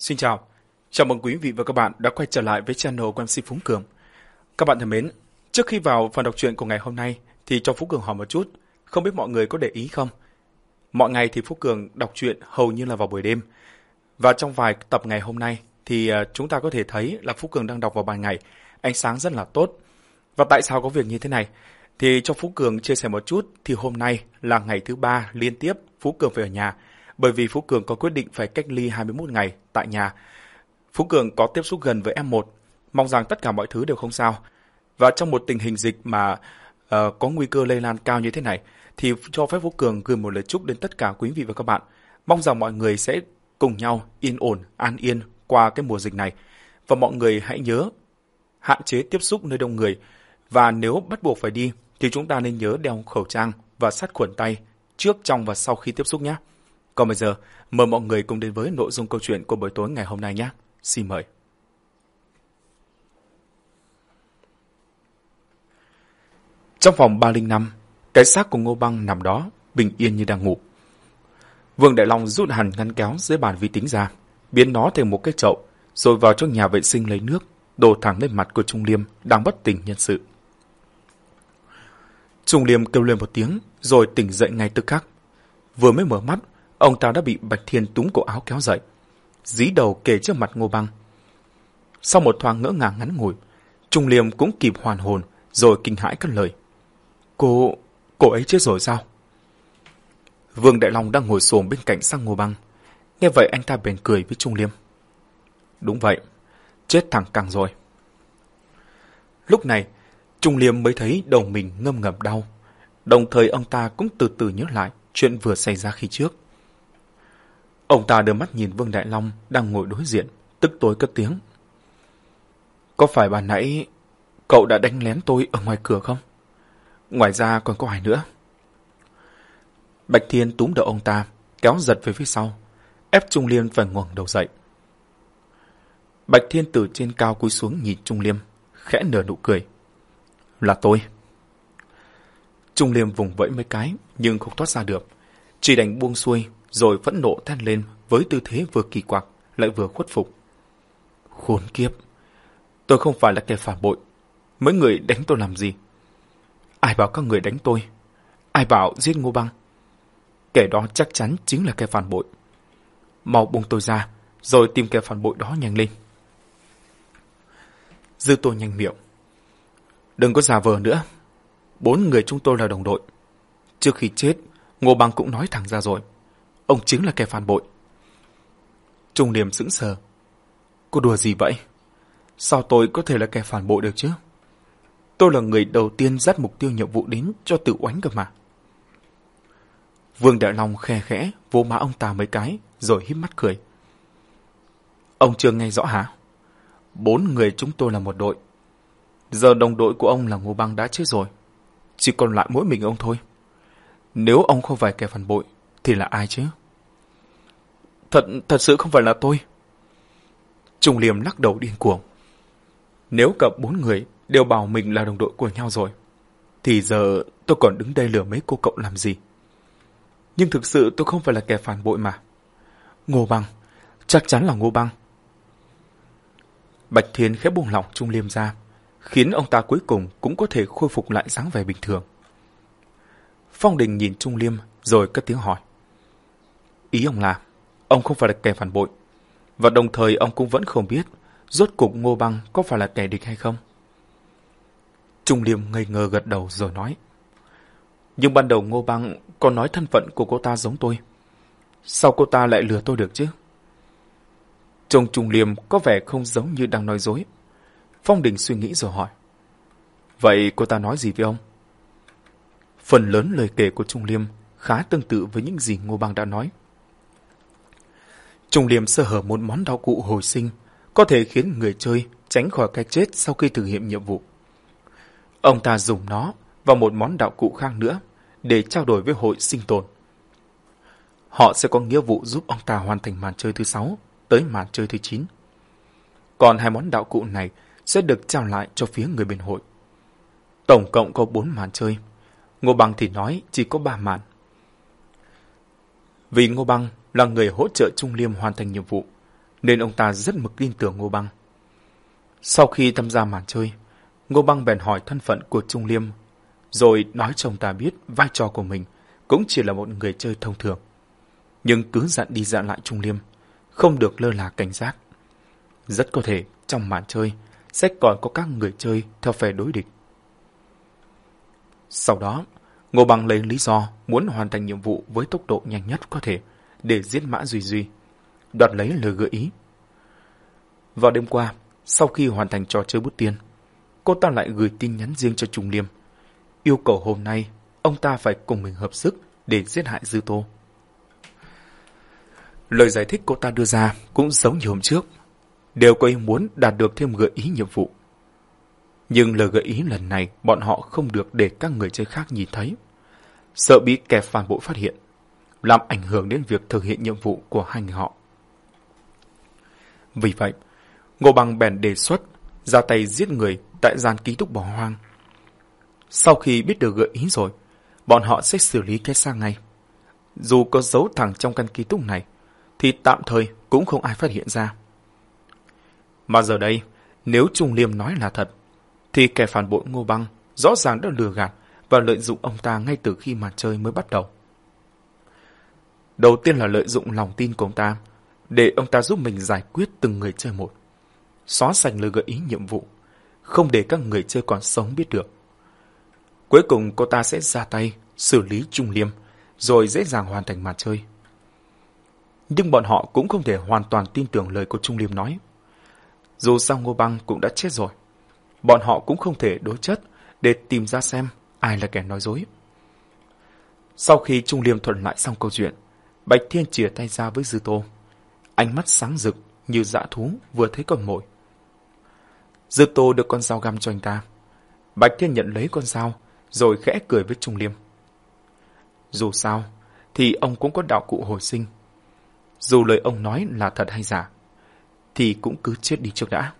Xin chào, chào mừng quý vị và các bạn đã quay trở lại với channel của MC Phúng Cường. Các bạn thân mến, trước khi vào phần đọc truyện của ngày hôm nay thì cho Phú Cường hỏi một chút, không biết mọi người có để ý không? Mọi ngày thì Phú Cường đọc truyện hầu như là vào buổi đêm. Và trong vài tập ngày hôm nay thì à, chúng ta có thể thấy là Phú Cường đang đọc vào ban ngày, ánh sáng rất là tốt. Và tại sao có việc như thế này? Thì cho Phú Cường chia sẻ một chút thì hôm nay là ngày thứ ba liên tiếp Phú Cường về ở nhà bởi vì Phú Cường có quyết định phải cách ly 21 ngày tại nhà. Phú Cường có tiếp xúc gần với F1, mong rằng tất cả mọi thứ đều không sao. Và trong một tình hình dịch mà uh, có nguy cơ lây lan cao như thế này, thì cho phép Phú Cường gửi một lời chúc đến tất cả quý vị và các bạn. Mong rằng mọi người sẽ cùng nhau yên ổn, an yên qua cái mùa dịch này. Và mọi người hãy nhớ hạn chế tiếp xúc nơi đông người. Và nếu bắt buộc phải đi, thì chúng ta nên nhớ đeo khẩu trang và sát khuẩn tay trước, trong và sau khi tiếp xúc nhé. Còn bây giờ, mời mọi người cùng đến với nội dung câu chuyện của buổi tối ngày hôm nay nhé. Xin mời. Trong phòng 305, cái xác của Ngô Băng nằm đó, bình yên như đang ngủ. Vương Đại Long rút hẳn ngăn kéo dưới bàn vi tính ra, biến nó thành một cái chậu, rồi vào trong nhà vệ sinh lấy nước, đổ thẳng lên mặt của Trung Liêm đang bất tỉnh nhân sự. Trung Liêm kêu lên một tiếng, rồi tỉnh dậy ngay tức khắc. Vừa mới mở mắt, ông ta đã bị Bạch Thiên túm cổ áo kéo dậy, dí đầu kề trước mặt Ngô Băng. Sau một thoáng ngỡ ngàng ngắn ngủi, Trung Liêm cũng kịp hoàn hồn, rồi kinh hãi cất lời. Cô, cô ấy chết rồi sao? Vương Đại Long đang ngồi xổm bên cạnh sang Ngô Băng. Nghe vậy anh ta bèn cười với Trung Liêm. Đúng vậy, chết thẳng càng rồi. Lúc này, Trung Liêm mới thấy đầu mình ngâm ngầm đau. Đồng thời ông ta cũng từ từ nhớ lại chuyện vừa xảy ra khi trước. Ông ta đưa mắt nhìn Vương Đại Long đang ngồi đối diện, tức tối cất tiếng. Có phải bà nãy cậu đã đánh lén tôi ở ngoài cửa không? Ngoài ra còn có ai nữa? Bạch Thiên túm đầu ông ta, kéo giật về phía sau, ép Trung Liêm phải ngẩng đầu dậy. Bạch Thiên từ trên cao cúi xuống nhìn Trung Liêm, khẽ nở nụ cười. Là tôi. Trung Liêm vùng vẫy mấy cái, nhưng không thoát ra được. Chỉ đánh buông xuôi, rồi phẫn nộ than lên với tư thế vừa kỳ quặc, lại vừa khuất phục. Khốn kiếp! Tôi không phải là kẻ phản bội. Mấy người đánh tôi làm gì? Ai bảo các người đánh tôi? Ai bảo giết Ngô Băng? Kẻ đó chắc chắn chính là kẻ phản bội. Mau buông tôi ra, rồi tìm kẻ phản bội đó nhanh lên. Dư tôi nhanh miệng. Đừng có giả vờ nữa. Bốn người chúng tôi là đồng đội. Trước khi chết, Ngô Băng cũng nói thẳng ra rồi. Ông chính là kẻ phản bội. Trung Liêm sững sờ. Cô đùa gì vậy? Sao tôi có thể là kẻ phản bội được chứ? Tôi là người đầu tiên dắt mục tiêu nhiệm vụ đến cho tự oánh cơ mà. Vương Đại Long khe khẽ vô má ông ta mấy cái rồi híp mắt cười. Ông chưa nghe rõ hả? Bốn người chúng tôi là một đội. Giờ đồng đội của ông là Ngô Băng đã chết rồi. Chỉ còn lại mỗi mình ông thôi. Nếu ông không phải kẻ phản bội, thì là ai chứ? Thật, thật sự không phải là tôi. Trung Liêm lắc đầu điên cuồng. Nếu cả bốn người đều bảo mình là đồng đội của nhau rồi, thì giờ tôi còn đứng đây lừa mấy cô cậu làm gì? Nhưng thực sự tôi không phải là kẻ phản bội mà. Ngô Băng, chắc chắn là Ngô Băng. Bạch Thiên khép buông lỏng Trung Liêm ra, khiến ông ta cuối cùng cũng có thể khôi phục lại dáng vẻ bình thường. Phong Đình nhìn Trung Liêm rồi cất tiếng hỏi. Ý ông là, ông không phải là kẻ phản bội, và đồng thời ông cũng vẫn không biết rốt cục Ngô Băng có phải là kẻ địch hay không. Trung Liêm ngây ngơ gật đầu rồi nói. Nhưng ban đầu Ngô Băng còn nói thân phận của cô ta giống tôi. Sao cô ta lại lừa tôi được chứ? Trông Trung Liêm có vẻ không giống như đang nói dối. Phong Đình suy nghĩ rồi hỏi. Vậy cô ta nói gì với ông? Phần lớn lời kể của Trung Liêm khá tương tự với những gì Ngô Bang đã nói. Trung điểm sơ hở một món đạo cụ hồi sinh, có thể khiến người chơi tránh khỏi cái chết sau khi thực hiện nhiệm vụ. Ông ta dùng nó và một món đạo cụ khác nữa để trao đổi với hội sinh tồn. Họ sẽ có nghĩa vụ giúp ông ta hoàn thành màn chơi thứ sáu tới màn chơi thứ chín. Còn hai món đạo cụ này sẽ được trao lại cho phía người bên hội. Tổng cộng có bốn màn chơi. Ngô Bằng thì nói chỉ có ba màn. Vì Ngô Băng là người hỗ trợ Trung Liêm hoàn thành nhiệm vụ, nên ông ta rất mực tin tưởng Ngô Băng. Sau khi tham gia màn chơi, Ngô Băng bèn hỏi thân phận của Trung Liêm, rồi nói cho ông ta biết vai trò của mình cũng chỉ là một người chơi thông thường. Nhưng cứ dặn đi dặn lại Trung Liêm, không được lơ là cảnh giác. Rất có thể trong màn chơi sẽ còn có các người chơi theo phe đối địch. Sau đó, Ngô Bằng lấy lý do muốn hoàn thành nhiệm vụ với tốc độ nhanh nhất có thể để giết Mã Duy Duy, đoạt lấy lời gợi ý. Vào đêm qua, sau khi hoàn thành trò chơi bút tiên, cô ta lại gửi tin nhắn riêng cho Trung Liêm, yêu cầu hôm nay ông ta phải cùng mình hợp sức để giết hại Dư Tô. Lời giải thích cô ta đưa ra cũng giống như hôm trước, đều có ý muốn đạt được thêm gợi ý nhiệm vụ. Nhưng lời gợi ý lần này bọn họ không được để các người chơi khác nhìn thấy. Sợ bị kẻ phản bội phát hiện, làm ảnh hưởng đến việc thực hiện nhiệm vụ của hai người họ. Vì vậy, Ngô Bằng bèn đề xuất ra tay giết người tại gian ký túc bỏ hoang. Sau khi biết được gợi ý rồi, bọn họ sẽ xử lý cái sang ngay. Dù có giấu thẳng trong căn ký túc này, thì tạm thời cũng không ai phát hiện ra. Mà giờ đây, nếu Trung Liêm nói là thật, thì kẻ phản bội Ngô Băng rõ ràng đã lừa gạt và lợi dụng ông ta ngay từ khi màn chơi mới bắt đầu. Đầu tiên là lợi dụng lòng tin của ông ta, để ông ta giúp mình giải quyết từng người chơi một. Xóa sạch lời gợi ý nhiệm vụ, không để các người chơi còn sống biết được. Cuối cùng cô ta sẽ ra tay, xử lý Trung Liêm, rồi dễ dàng hoàn thành màn chơi. Nhưng bọn họ cũng không thể hoàn toàn tin tưởng lời của Trung Liêm nói. Dù sao Ngô Băng cũng đã chết rồi, bọn họ cũng không thể đối chất để tìm ra xem ai là kẻ nói dối. Sau khi Trung Liêm thuận lại xong câu chuyện, Bạch Thiên chìa tay ra với Dư Tô. Ánh mắt sáng rực như dã thú vừa thấy con mồi. Dư Tô được con dao găm cho anh ta. Bạch Thiên nhận lấy con dao, rồi khẽ cười với Trung Liêm. Dù sao, thì ông cũng có đạo cụ hồi sinh. Dù lời ông nói là thật hay giả, thì cũng cứ chết đi trước đã.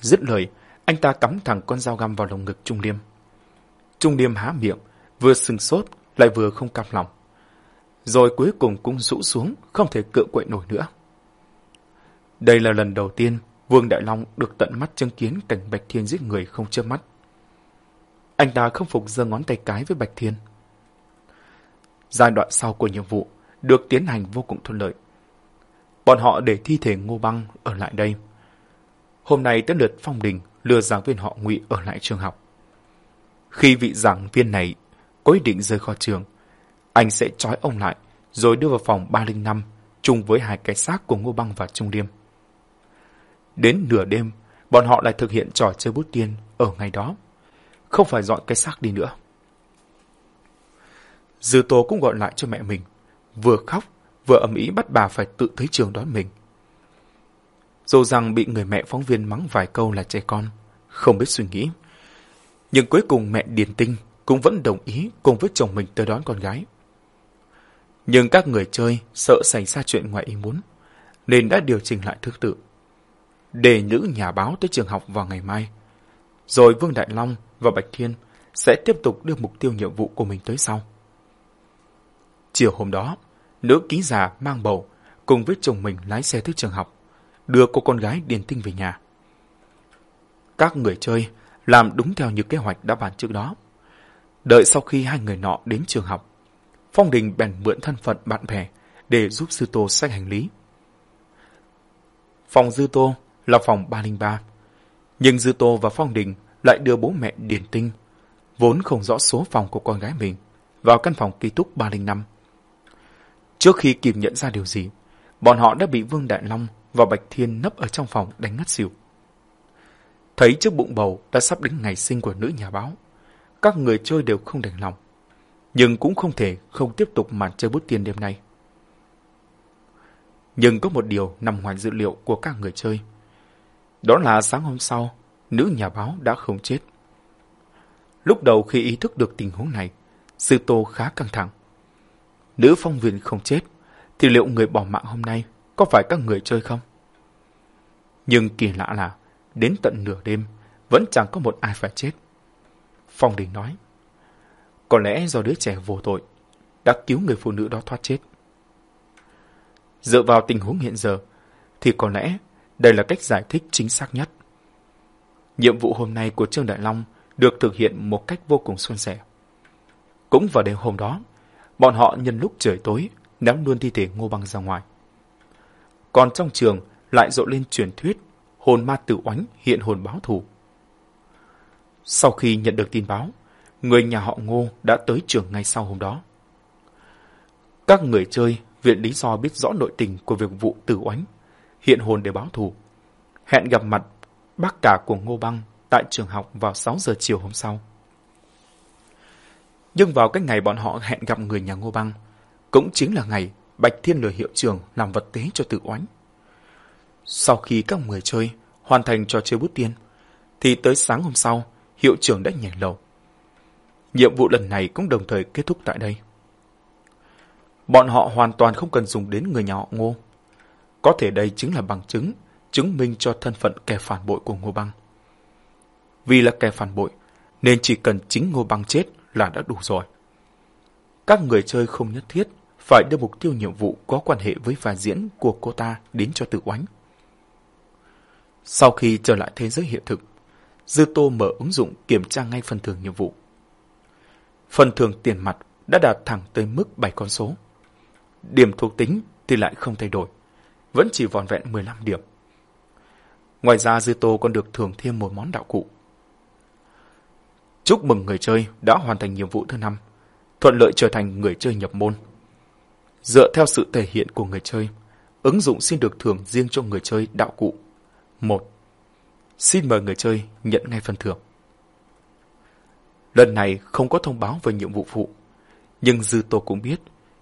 Dứt lời, anh ta cắm thẳng con dao găm vào lồng ngực Trung Liêm. Trung Liêm há miệng, vừa sừng sốt, lại vừa không cam lòng. Rồi cuối cùng cũng rũ xuống, không thể cự quậy nổi nữa. Đây là lần đầu tiên Vương Đại Long được tận mắt chứng kiến cảnh Bạch Thiên giết người không chớp mắt. Anh ta không phục giơ ngón tay cái với Bạch Thiên. Giai đoạn sau của nhiệm vụ được tiến hành vô cùng thuận lợi. Bọn họ để thi thể Ngô Băng ở lại đây. Hôm nay tới lượt Phong Đình lừa giảng viên họ ngụy ở lại trường học. Khi vị giảng viên này có ý định rời khỏi trường, anh sẽ trói ông lại rồi đưa vào phòng 305 chung với hai cái xác của Ngô Băng và Trung Liêm. Đến nửa đêm, bọn họ lại thực hiện trò chơi bút tiên ở ngày đó. Không phải dọn cái xác đi nữa. Dư Tô cũng gọi lại cho mẹ mình, vừa khóc, vừa ầm ĩ bắt bà phải tự tới trường đón mình. Dù rằng bị người mẹ phóng viên mắng vài câu là trẻ con, không biết suy nghĩ. Nhưng cuối cùng mẹ Điền Tinh cũng vẫn đồng ý cùng với chồng mình tới đón con gái. Nhưng các người chơi sợ xảy ra chuyện ngoài ý muốn, nên đã điều chỉnh lại thứ tự. Để nữ nhà báo tới trường học vào ngày mai. Rồi Vương Đại Long và Bạch Thiên sẽ tiếp tục đưa mục tiêu nhiệm vụ của mình tới sau. Chiều hôm đó, nữ ký giả mang bầu cùng với chồng mình lái xe tới trường học, đưa cô con gái Điền Tinh về nhà. Các người chơi làm đúng theo như kế hoạch đã bàn trước đó. Đợi sau khi hai người nọ đến trường học, Phong Đình bèn mượn thân phận bạn bè để giúp Sư Tô xách hành lý. Phòng Dư Tô là phòng 303, nhưng Dư Tô và Phong Đình lại đưa bố mẹ Điền Tinh, vốn không rõ số phòng của con gái mình, vào căn phòng ký túc 305. Trước khi kịp nhận ra điều gì, bọn họ đã bị Vương Đại Long và Bạch Thiên nấp ở trong phòng đánh ngất xỉu. Thấy trước bụng bầu đã sắp đến ngày sinh của nữ nhà báo, các người chơi đều không đành lòng, nhưng cũng không thể không tiếp tục màn chơi bút tiền đêm nay. Nhưng có một điều nằm ngoài dữ liệu của các người chơi. Đó là sáng hôm sau, nữ nhà báo đã không chết. Lúc đầu khi ý thức được tình huống này, Sư Tô khá căng thẳng. Nữ phong viên không chết, thì liệu người bỏ mạng hôm nay có phải các người chơi không? Nhưng kỳ lạ là, đến tận nửa đêm, vẫn chẳng có một ai phải chết. Phong Đình nói, có lẽ do đứa trẻ vô tội, đã cứu người phụ nữ đó thoát chết. Dựa vào tình huống hiện giờ, thì có lẽ đây là cách giải thích chính xác nhất. Nhiệm vụ hôm nay của Trương Đại Long được thực hiện một cách vô cùng suôn sẻ. Cũng vào đêm hôm đó, bọn họ nhân lúc trời tối ném luôn thi thể Ngô Băng ra ngoài. Còn trong trường lại rộ lên truyền thuyết hồn ma tử oánh hiện hồn báo thù. Sau khi nhận được tin báo, người nhà họ Ngô đã tới trường ngay sau hôm đó. Các người chơi viện lý do biết rõ nội tình của việc vụ tử oánh, hiện hồn để báo thù. Hẹn gặp mặt bác cả của Ngô Băng tại trường học vào 6 giờ chiều hôm sau. Nhưng vào cái ngày bọn họ hẹn gặp người nhà Ngô Băng, cũng chính là ngày Bạch Thiên lừa hiệu trường làm vật tế cho tử oánh. Sau khi các người chơi hoàn thành trò chơi bút tiên, thì tới sáng hôm sau, hiệu trưởng đã nhảy lầu. Nhiệm vụ lần này cũng đồng thời kết thúc tại đây. Bọn họ hoàn toàn không cần dùng đến người nhà họ Ngô. Có thể đây chính là bằng chứng, chứng minh cho thân phận kẻ phản bội của Ngô Băng. Vì là kẻ phản bội, nên chỉ cần chính Ngô Băng chết là đã đủ rồi. Các người chơi không nhất thiết phải đưa mục tiêu nhiệm vụ có quan hệ với vai diễn của cô ta đến cho tự oánh. Sau khi trở lại thế giới hiện thực, Dư Tô mở ứng dụng kiểm tra ngay phần thưởng nhiệm vụ. Phần thưởng tiền mặt đã đạt thẳng tới mức 7 con số. Điểm thuộc tính thì lại không thay đổi, vẫn chỉ vòn vẹn 15 điểm. Ngoài ra Dư Tô còn được thưởng thêm một món đạo cụ. Chúc mừng người chơi đã hoàn thành nhiệm vụ thứ năm, thuận lợi trở thành người chơi nhập môn. Dựa theo sự thể hiện của người chơi, ứng dụng xin được thưởng riêng cho người chơi đạo cụ. 1. Xin mời người chơi nhận ngay phần thưởng. Lần này không có thông báo về nhiệm vụ phụ, nhưng Dư Tô cũng biết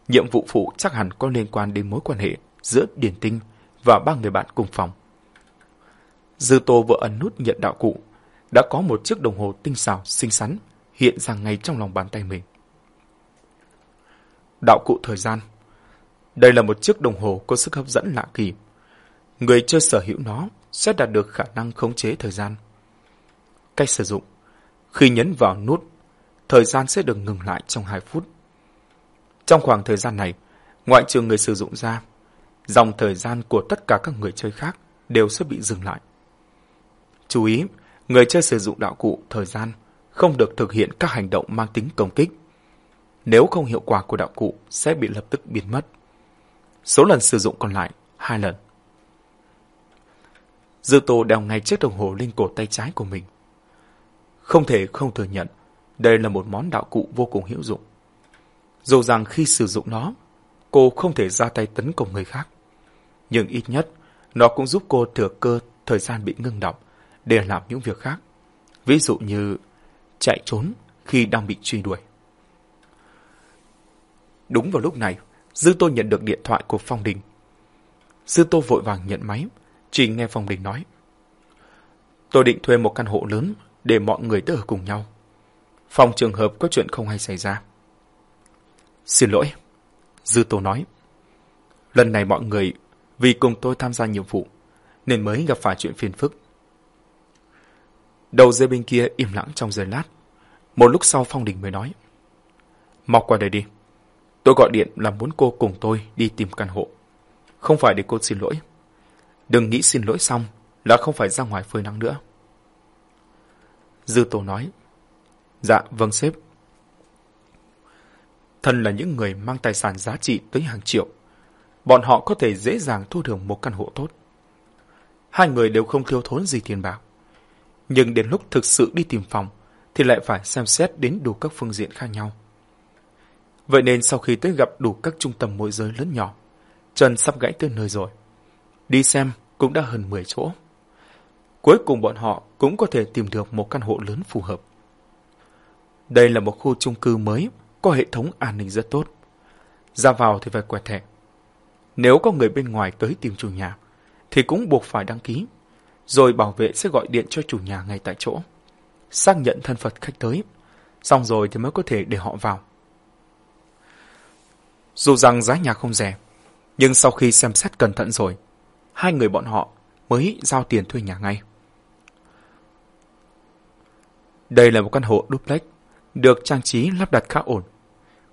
nhiệm vụ phụ chắc hẳn có liên quan đến mối quan hệ giữa Điển Tinh và ba người bạn cùng phòng. Dư Tô vừa ấn nút nhận đạo cụ, đã có một chiếc đồng hồ tinh xảo xinh xắn hiện ra ngay trong lòng bàn tay mình. Đạo cụ thời gian Đây là một chiếc đồng hồ có sức hấp dẫn lạ kỳ. Người chơi sở hữu nó sẽ đạt được khả năng khống chế thời gian. Cách sử dụng khi nhấn vào nút, thời gian sẽ được ngừng lại trong 2 phút. Trong khoảng thời gian này, ngoại trừ người sử dụng ra, dòng thời gian của tất cả các người chơi khác đều sẽ bị dừng lại. Chú ý, người chơi sử dụng đạo cụ thời gian không được thực hiện các hành động mang tính công kích. Nếu không hiệu quả của đạo cụ sẽ bị lập tức biến mất. Số lần sử dụng còn lại, hai lần. Dư Tô đeo ngay chiếc đồng hồ lên cổ tay trái của mình. Không thể không thừa nhận, đây là một món đạo cụ vô cùng hữu dụng. Dù rằng khi sử dụng nó, cô không thể ra tay tấn công người khác. Nhưng ít nhất, nó cũng giúp cô thừa cơ thời gian bị ngưng đọng để làm những việc khác. Ví dụ như chạy trốn khi đang bị truy đuổi. Đúng vào lúc này, Dư Tô nhận được điện thoại của Phong Đình. Dư Tô vội vàng nhận máy, chỉ nghe Phong Đình nói. Tôi định thuê một căn hộ lớn để mọi người đỡ cùng nhau. Phòng trường hợp có chuyện không hay xảy ra. Xin lỗi, Dư Tô nói. Lần này mọi người vì cùng tôi tham gia nhiệm vụ nên mới gặp phải chuyện phiền phức. Đầu dây bên kia im lặng trong giây lát. Một lúc sau Phong Đình mới nói. Mọc qua đây đi. Tôi gọi điện là muốn cô cùng tôi đi tìm căn hộ. Không phải để cô xin lỗi. Đừng nghĩ xin lỗi xong là không phải ra ngoài phơi nắng nữa. Dư Tô nói. Dạ, vâng sếp. Thân là những người mang tài sản giá trị tới hàng triệu. Bọn họ có thể dễ dàng thu được một căn hộ tốt. Hai người đều không thiếu thốn gì tiền bạc. Nhưng đến lúc thực sự đi tìm phòng, thì lại phải xem xét đến đủ các phương diện khác nhau. Vậy nên sau khi tới gặp đủ các trung tâm môi giới lớn nhỏ, Trần sắp gãy tới nơi rồi. Đi xem cũng đã hơn 10 chỗ. Cuối cùng bọn họ cũng có thể tìm được một căn hộ lớn phù hợp. Đây là một khu chung cư mới, có hệ thống an ninh rất tốt. Ra vào thì phải quẹt thẻ. Nếu có người bên ngoài tới tìm chủ nhà, thì cũng buộc phải đăng ký. Rồi bảo vệ sẽ gọi điện cho chủ nhà ngay tại chỗ. Xác nhận thân phận khách tới. Xong rồi thì mới có thể để họ vào. Dù rằng giá nhà không rẻ, nhưng sau khi xem xét cẩn thận rồi, hai người bọn họ mới giao tiền thuê nhà ngay. Đây là một căn hộ duplex, được trang trí lắp đặt khá ổn.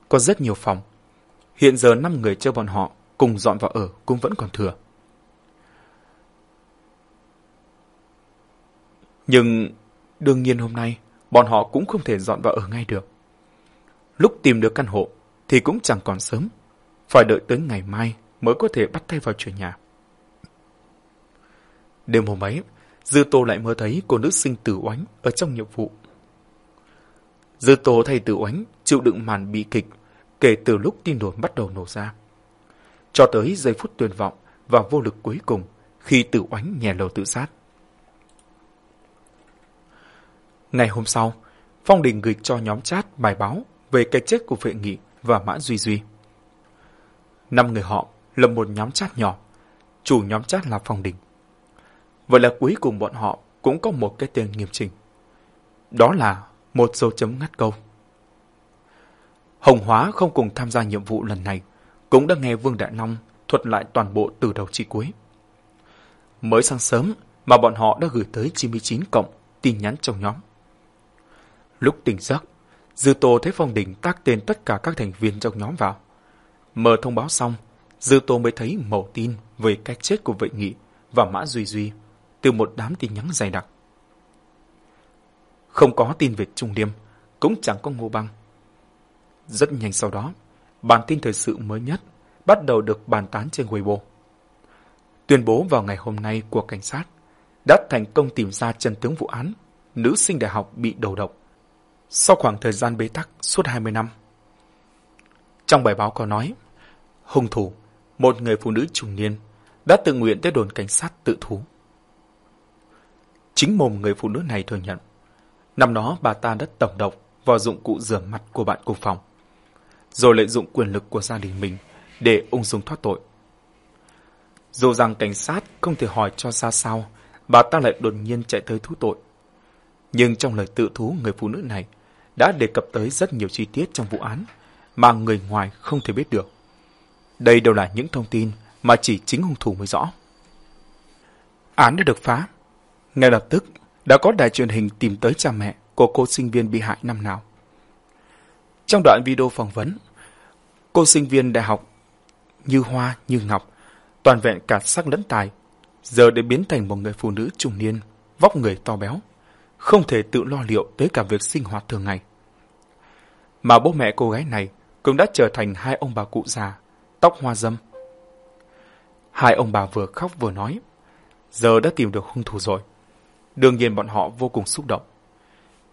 Có rất nhiều phòng. Hiện giờ 5 người chơi bọn họ cùng dọn vào ở cũng vẫn còn thừa. Nhưng đương nhiên hôm nay, bọn họ cũng không thể dọn vào ở ngay được. Lúc tìm được căn hộ thì cũng chẳng còn sớm, phải đợi tới ngày mai mới có thể bắt tay vào chuyển nhà. Đêm hôm ấy, Dư Tô lại mơ thấy cô nữ sinh tử oánh ở trong nhiệm vụ. Dư tố thầy tử oánh chịu đựng màn bi kịch kể từ lúc tin đồn bắt đầu nổ ra. Cho tới giây phút tuyệt vọng và vô lực cuối cùng khi tử oánh nhè lầu tự sát. Ngày hôm sau, Phong Đình gửi cho nhóm chat bài báo về cái chết của vệ nghị và Mã Duy Duy. Năm người họ lập một nhóm chat nhỏ, chủ nhóm chat là Phong Đình. Vậy là cuối cùng bọn họ cũng có một cái tên nghiêm trình Đó là một dấu chấm ngắt câu. Hồng Hóa không cùng tham gia nhiệm vụ lần này, cũng đã nghe Vương Đại Long thuật lại toàn bộ từ đầu chí cuối. Mới sáng sớm mà bọn họ đã gửi tới 99 cộng tin nhắn trong nhóm. Lúc tỉnh giấc, Dư Tô thấy Phong Đình tác tên tất cả các thành viên trong nhóm vào. Mở thông báo xong, Dư Tô mới thấy mẩu tin về cái chết của vệ nghị và Mã Duy Duy từ một đám tin nhắn dày đặc. Không có tin về Trung Liêm, cũng chẳng có Ngô Băng. Rất nhanh sau đó, bản tin thời sự mới nhất bắt đầu được bàn tán trên Weibo. Tuyên bố vào ngày hôm nay của cảnh sát đã thành công tìm ra chân tướng vụ án nữ sinh đại học bị đầu độc sau khoảng thời gian bế tắc suốt 20 năm. Trong bài báo có nói, hung thủ, một người phụ nữ trung niên, đã tự nguyện tới đồn cảnh sát tự thú. Chính mồm người phụ nữ này thừa nhận, năm đó bà ta đã tẩm độc vào dụng cụ rửa mặt của bạn cùng phòng, rồi lợi dụng quyền lực của gia đình mình để ung dung thoát tội. Dù rằng cảnh sát không thể hỏi cho ra sao, bà ta lại đột nhiên chạy tới thú tội. Nhưng trong lời tự thú người phụ nữ này đã đề cập tới rất nhiều chi tiết trong vụ án mà người ngoài không thể biết được. Đây đều là những thông tin mà chỉ chính hung thủ mới rõ. Án đã được phá. Ngay lập tức, đã có đài truyền hình tìm tới cha mẹ của cô sinh viên bị hại năm nào. Trong đoạn video phỏng vấn, cô sinh viên đại học như hoa như ngọc, toàn vẹn cả sắc lẫn tài, giờ đã biến thành một người phụ nữ trung niên, vóc người to béo, không thể tự lo liệu tới cả việc sinh hoạt thường ngày. Mà bố mẹ cô gái này cũng đã trở thành hai ông bà cụ già, tóc hoa dâm. Hai ông bà vừa khóc vừa nói, giờ đã tìm được hung thủ rồi. Đương nhiên bọn họ vô cùng xúc động.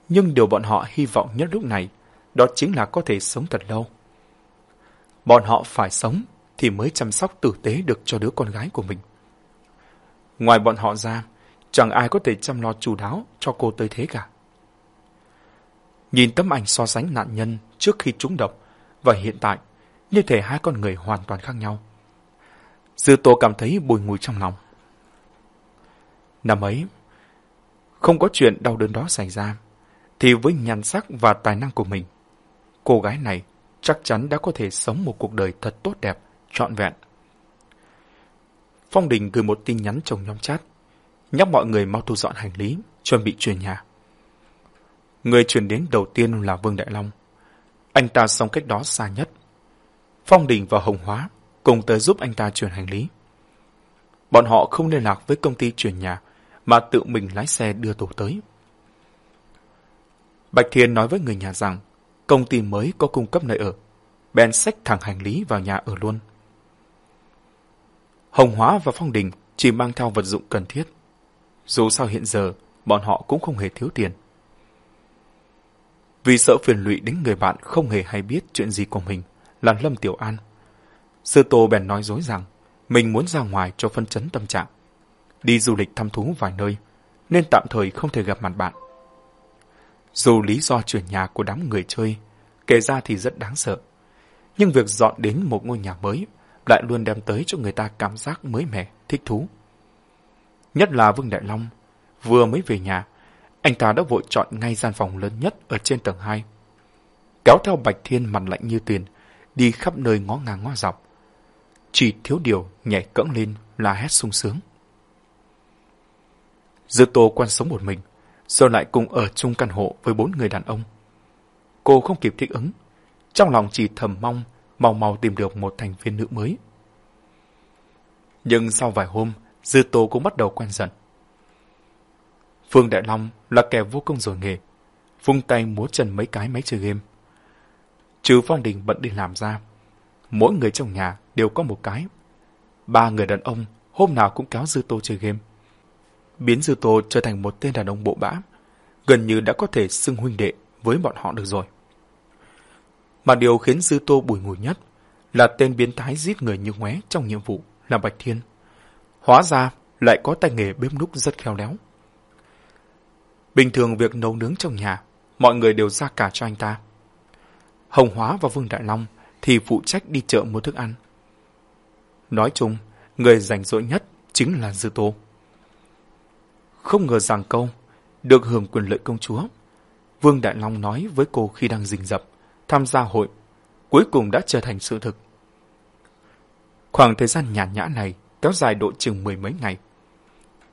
Nhưng điều bọn họ hy vọng nhất lúc này, đó chính là có thể sống thật lâu. Bọn họ phải sống thì mới chăm sóc tử tế được cho đứa con gái của mình. Ngoài bọn họ ra, chẳng ai có thể chăm lo chu đáo cho cô tới thế cả. Nhìn tấm ảnh so sánh nạn nhân trước khi trúng độc và hiện tại, như thể hai con người hoàn toàn khác nhau. Dư Tô cảm thấy bùi ngùi trong lòng. Năm ấy, không có chuyện đau đớn đó xảy ra, thì với nhan sắc và tài năng của mình, cô gái này chắc chắn đã có thể sống một cuộc đời thật tốt đẹp, trọn vẹn. Phong Đình gửi một tin nhắn trong nhóm chat, nhắc mọi người mau thu dọn hành lý, chuẩn bị chuyển nhà. Người chuyển đến đầu tiên là Vương Đại Long. Anh ta sống cách đó xa nhất. Phong Đình và Hồng Hóa cùng tới giúp anh ta chuyển hành lý. Bọn họ không liên lạc với công ty chuyển nhà, mà tự mình lái xe đưa tổ tới. Bạch Thiên nói với người nhà rằng công ty mới có cung cấp nơi ở, bèn xách thẳng hành lý vào nhà ở luôn. Hồng Hóa và Phong Đình chỉ mang theo vật dụng cần thiết. Dù sao hiện giờ, bọn họ cũng không hề thiếu tiền. Vì sợ phiền lụy đến người bạn không hề hay biết chuyện gì của mình là Lâm Tiểu An. Sư Tô bèn nói dối rằng mình muốn ra ngoài cho phân chấn tâm trạng. Đi du lịch thăm thú vài nơi, nên tạm thời không thể gặp mặt bạn. Dù lý do chuyển nhà của đám người chơi, kể ra thì rất đáng sợ. Nhưng việc dọn đến một ngôi nhà mới lại luôn đem tới cho người ta cảm giác mới mẻ, thích thú. Nhất là Vương Đại Long, vừa mới về nhà, anh ta đã vội chọn ngay gian phòng lớn nhất ở trên tầng 2. Kéo theo Bạch Thiên mặt lạnh như tiền, đi khắp nơi ngó ngang ngó dọc. Chỉ thiếu điều nhảy cẫng lên là hét sung sướng. Dư Tô quen sống một mình, giờ lại cùng ở chung căn hộ với bốn người đàn ông. Cô không kịp thích ứng, trong lòng chỉ thầm mong mau mau tìm được một thành viên nữ mới. Nhưng sau vài hôm, Dư Tô cũng bắt đầu quen dần. Phương Đại Long là kẻ vô công rồi nghề, vung tay múa chân mấy cái máy chơi game. Trừ Phong Đình bận đi làm ra, mỗi người trong nhà đều có một cái. Ba người đàn ông hôm nào cũng kéo Dư Tô chơi game. Biến Dư Tô trở thành một tên đàn ông bộ bã, gần như đã có thể xưng huynh đệ với bọn họ được rồi. Mà điều khiến Dư Tô bùi ngùi nhất là tên biến thái giết người như ngoé trong nhiệm vụ là Bạch Thiên. Hóa ra lại có tay nghề bếp núc rất khéo léo. Bình thường việc nấu nướng trong nhà, mọi người đều ra cả cho anh ta. Hồng Hóa và Vương Đại Long thì phụ trách đi chợ mua thức ăn. Nói chung, người rảnh rỗi nhất chính là Dư Tô. Không ngờ rằng câu, được hưởng quyền lợi công chúa. Vương Đại Long nói với cô khi đang rình rập, tham gia hội, cuối cùng đã trở thành sự thực. Khoảng thời gian nhàn nhã này kéo dài độ chừng mười mấy ngày.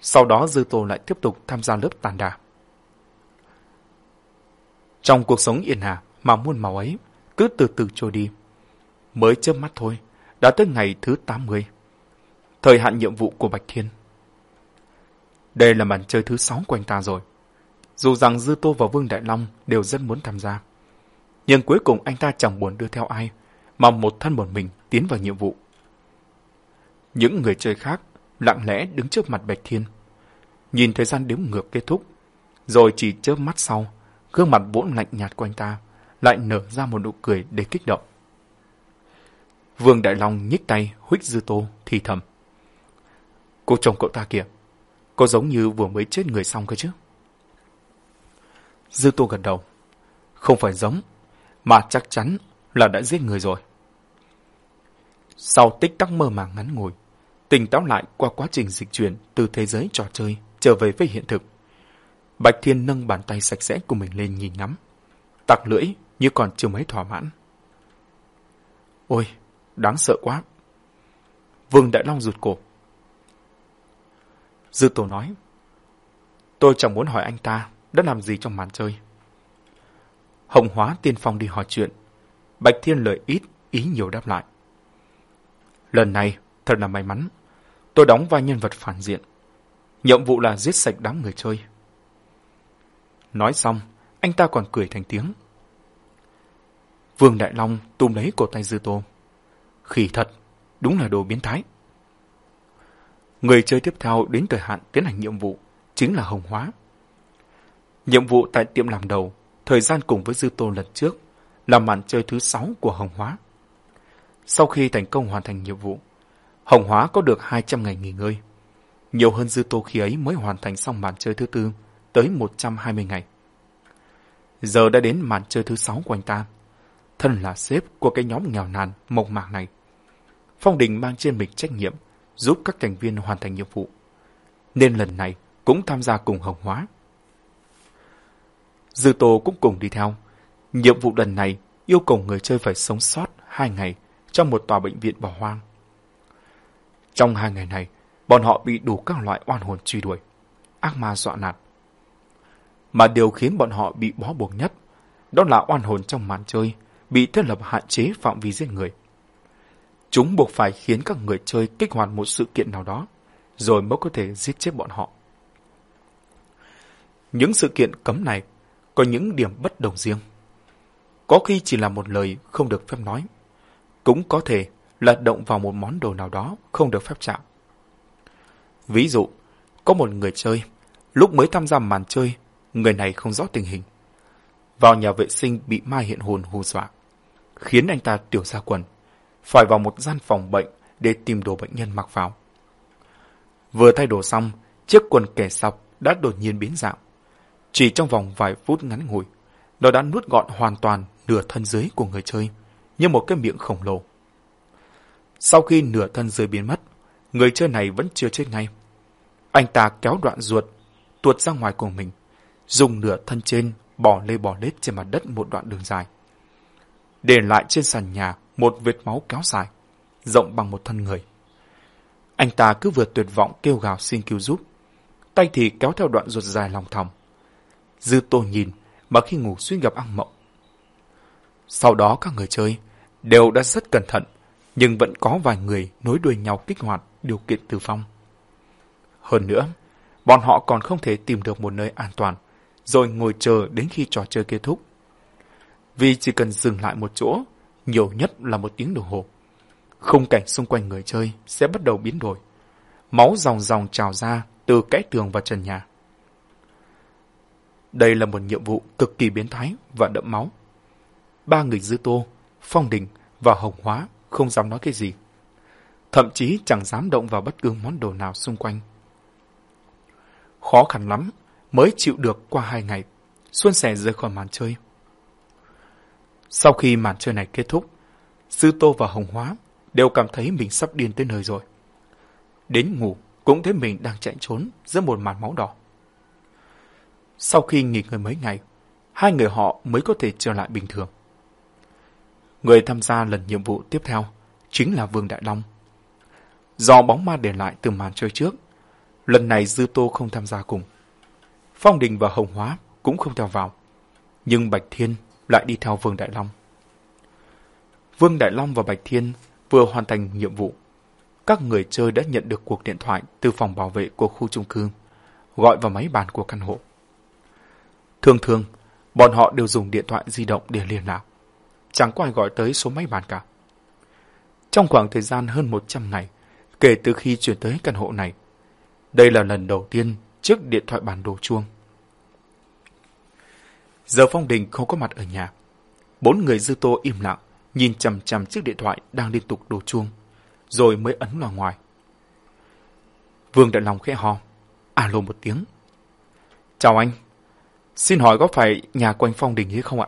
Sau đó Dư Tô lại tiếp tục tham gia lớp tàn đà. Trong cuộc sống yên hà mà muôn màu ấy cứ từ từ trôi đi. Mới chớp mắt thôi, đã tới ngày thứ 80. Thời hạn nhiệm vụ của Bạch Thiên. Đây là màn chơi thứ sáu của anh ta rồi. Dù rằng Dư Tô và Vương Đại Long đều rất muốn tham gia. Nhưng cuối cùng anh ta chẳng buồn đưa theo ai, mà một thân một mình tiến vào nhiệm vụ. Những người chơi khác lặng lẽ đứng trước mặt Bạch Thiên. Nhìn thời gian đếm ngược kết thúc, rồi chỉ chớp mắt sau, gương mặt vốn lạnh nhạt của anh ta lại nở ra một nụ cười để kích động. Vương Đại Long nhích tay huých dư tô thì thầm. Cô chồng cậu ta kìa, có giống như vừa mới chết người xong cơ chứ. Dư tô gật đầu. Không phải giống, mà chắc chắn là đã giết người rồi. Sau tích tắc mơ màng ngắn ngủi, tỉnh táo lại qua quá trình dịch chuyển từ thế giới trò chơi trở về với hiện thực. Bạch Thiên nâng bàn tay sạch sẽ của mình lên nhìn ngắm. Tặc lưỡi như còn chưa mấy thỏa mãn. Ôi, đáng sợ quá. Vương Đại Long rụt cổ. Dư Tổ nói, tôi chẳng muốn hỏi anh ta đã làm gì trong màn chơi. Hồng Hóa tiên phong đi hỏi chuyện. Bạch Thiên lời ít, ý nhiều đáp lại. Lần này, thật là may mắn. Tôi đóng vai nhân vật phản diện. Nhiệm vụ là giết sạch đám người chơi. Nói xong, anh ta còn cười thành tiếng. Vương Đại Long tùm lấy cổ tay Dư Tô. Khỉ thật, đúng là đồ biến thái. Người chơi tiếp theo đến thời hạn tiến hành nhiệm vụ chính là Hồng Hóa. Nhiệm vụ tại tiệm làm đầu, thời gian cùng với Dư Tô lần trước, là màn chơi thứ sáu của Hồng Hóa. Sau khi thành công hoàn thành nhiệm vụ, Hồng Hóa có được 200 ngày nghỉ ngơi. Nhiều hơn Dư Tô khi ấy mới hoàn thành xong màn chơi thứ tư, tới 120 ngày. Giờ đã đến màn chơi thứ sáu của anh ta. Thân là sếp của cái nhóm nghèo nàn, mộc mạc này. Phong Đình mang trên mình trách nhiệm giúp các thành viên hoàn thành nhiệm vụ. Nên lần này cũng tham gia cùng Hồng Hóa. Dư Tô cũng cùng đi theo. Nhiệm vụ lần này yêu cầu người chơi phải sống sót hai ngày trong một tòa bệnh viện bỏ hoang. Trong hai ngày này, bọn họ bị đủ các loại oan hồn truy đuổi, ác ma dọa nạt. Mà điều khiến bọn họ bị bó buộc nhất, đó là oan hồn trong màn chơi, bị thiết lập hạn chế phạm vi giết người. Chúng buộc phải khiến các người chơi kích hoạt một sự kiện nào đó, rồi mới có thể giết chết bọn họ. Những sự kiện cấm này có những điểm bất đồng riêng. Có khi chỉ là một lời không được phép nói, cũng có thể là động vào một món đồ nào đó không được phép chạm. Ví dụ, có một người chơi, lúc mới tham gia màn chơi, người này không rõ tình hình. Vào nhà vệ sinh bị ma hiện hồn hù dọa, khiến anh ta tiểu ra quần, phải vào một gian phòng bệnh để tìm đồ bệnh nhân mặc vào. Vừa thay đồ xong, chiếc quần kẻ sọc đã đột nhiên biến dạng. Chỉ trong vòng vài phút ngắn ngủi, nó đã nuốt gọn hoàn toàn nửa thân dưới của người chơi, như một cái miệng khổng lồ. Sau khi nửa thân dưới biến mất, người chơi này vẫn chưa chết ngay. Anh ta kéo đoạn ruột, tuột ra ngoài của mình, dùng nửa thân trên bỏ lê bỏ lết trên mặt đất một đoạn đường dài. Để lại trên sàn nhà một vệt máu kéo dài, rộng bằng một thân người. Anh ta cứ vừa tuyệt vọng kêu gào xin cứu giúp, tay thì kéo theo đoạn ruột dài lòng thòng. Dư tô nhìn mà khi ngủ suy gặp ăn mộng. Sau đó các người chơi đều đã rất cẩn thận, nhưng vẫn có vài người nối đuôi nhau kích hoạt điều kiện tử vong. Hơn nữa, bọn họ còn không thể tìm được một nơi an toàn, rồi ngồi chờ đến khi trò chơi kết thúc. Vì chỉ cần dừng lại một chỗ, nhiều nhất là một tiếng đồng hồ. Khung cảnh xung quanh người chơi sẽ bắt đầu biến đổi. Máu dòng dòng trào ra từ kẽ tường và trần nhà. Đây là một nhiệm vụ cực kỳ biến thái và đậm máu. Ba người dư tô, phong đình và hồng hóa không dám nói cái gì. Thậm chí chẳng dám động vào bất cứ món đồ nào xung quanh. Khó khăn lắm mới chịu được qua hai ngày, Xuân sẻ rời khỏi màn chơi. Sau khi màn chơi này kết thúc, Sư Tô và Hồng Hóa đều cảm thấy mình sắp điên tới nơi rồi. Đến ngủ cũng thấy mình đang chạy trốn giữa một màn máu đỏ. Sau khi nghỉ ngơi mấy ngày, hai người họ mới có thể trở lại bình thường. Người tham gia lần nhiệm vụ tiếp theo chính là Vương Đại Long. Do bóng ma để lại từ màn chơi trước, lần này Dư Tô không tham gia cùng. Phong Đình và Hồng Hóa cũng không theo vào, nhưng Bạch Thiên lại đi theo Vương Đại Long. Vương Đại Long và Bạch Thiên vừa hoàn thành nhiệm vụ. Các người chơi đã nhận được cuộc điện thoại từ phòng bảo vệ của khu chung cư, gọi vào máy bàn của căn hộ. Thường thường, bọn họ đều dùng điện thoại di động để liên lạc. Chẳng có ai gọi tới số máy bàn cả. Trong khoảng thời gian hơn 100 ngày, kể từ khi chuyển tới căn hộ này, đây là lần đầu tiên chiếc điện thoại bàn đổ chuông. Giờ Phong Đình không có mặt ở nhà. Bốn người dư tô im lặng, nhìn chằm chằm chiếc điện thoại đang liên tục đổ chuông, rồi mới ấn loa ngoài. Vương Đại Long khẽ ho, alo một tiếng. Chào anh, xin hỏi có phải nhà của anh Phong Đình ấy không ạ?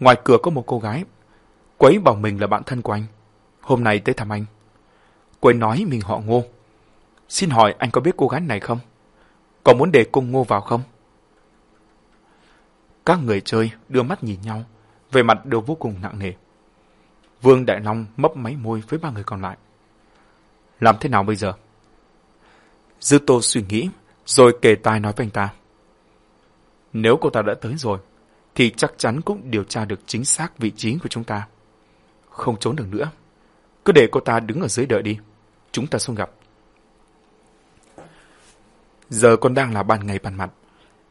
Ngoài cửa có một cô gái, cô ấy bảo mình là bạn thân của anh, hôm nay tới thăm anh. Cô ấy nói mình họ ngô. Xin hỏi anh có biết cô gái này không? Có muốn để cùng ngô vào không? Các người chơi đưa mắt nhìn nhau, về mặt đều vô cùng nặng nề. Vương Đại Long mấp máy môi với ba người còn lại. Làm thế nào bây giờ? Dư Tô suy nghĩ, rồi kề tai nói với anh ta. Nếu cô ta đã tới rồi, thì chắc chắn cũng điều tra được chính xác vị trí của chúng ta. Không trốn được nữa. Cứ để cô ta đứng ở dưới đợi đi. Chúng ta xuống gặp. Giờ con đang là ban ngày ban mặt.